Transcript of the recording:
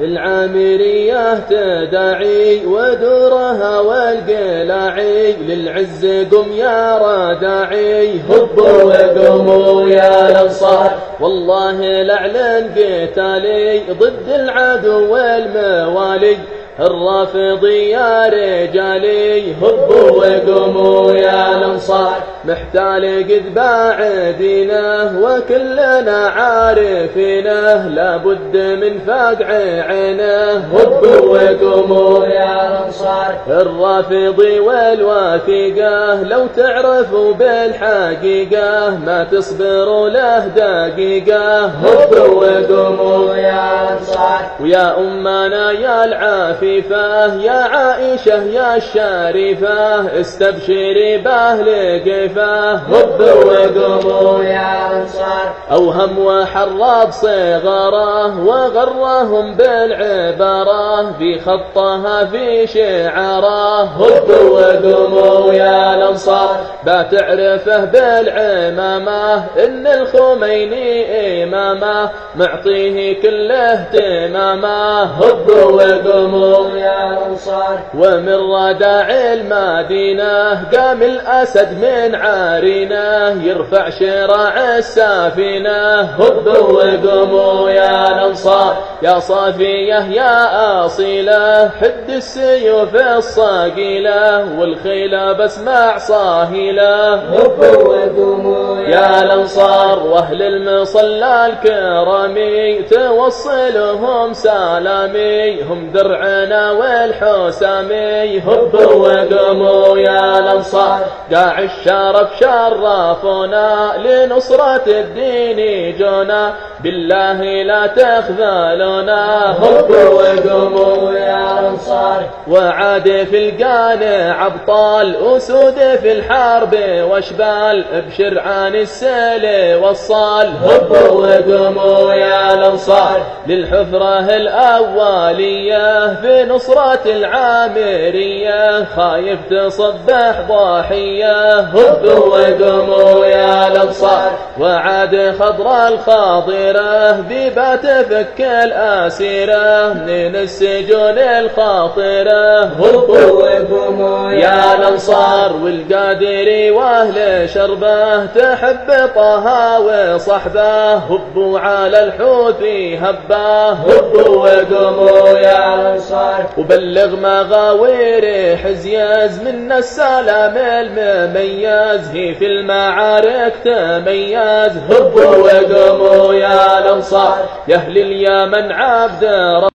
العامرية تداعي ودورها والقلاعي للعز قم يا رادعي. هبوا وقوموا يا الانصار والله لعلن قتالي ضد العدو والموالي. الرافضي يا رجالي هبوا وقوموا يا الأنصار. محتال قد باعدينه وكلنا عارفينه. لابد من فقع عينه. هبوا وقوموا يا الأنصار. الرافضي والواثقه لو تعرفوا بالحقيقة ما تصبروا له دقيقة. هبوا وقوموا يا الأنصار. ويا أمنا يا العافية. خفيفة يا عائشة يا الشريفة استبشري بأهل قفاه هب وقوموا يا أنصار. أوهم وحرب صغارة وغرهم بالعبارة. في خطها في شعارة. هب وقوموا يا الأنصار. بتعرفه بالعمامة إن الخميني إمامة معطيه كل اهتمامة. هب وقوموا يا أنصار ومن رداع المدينة قام الأسد من عارينه يرفع شراع السفينة. هبوا وقوموا يا الأنصار يا صافية يا أصيلة. حد السيوف الصقيلة والخيلة بسمع صاهلة. هبوا وقوموا يا الأنصار وأهل المصلى الكرامي توصلهم سلامي. هم درعنا الحسن والحسامي هبوا وقوموا يا الأنصار. قاع الشرف شرفونا لنصرة الدين جونا بالله لا تخذلونا هبوا وقوموا يا الأنصار. وعاد في القانع ابطال اسود في الحرب واشبال. ابشر عن السيل والصال. هبوا وقوموا يا الأنصار. للحفرة الأولية في نصرة العامرية خايف تصبح ضاحية. هدوا وقوموا يا الأنصار وعاد خضر الخاضرة ببات فك الأسيرة. من السجون الخاطرة هدوا وقوموا يا الأنصار والقادري وأهل شربه تحب طه وصحبه. هبوا على الحوثي هباه هبوا وقوموا يا الأنصار وبلغ مغاوير حزياز من السلام المميز. هي في المعارك تميز. هبوا وقوموا يا الأنصار يا أهل اليمن عبد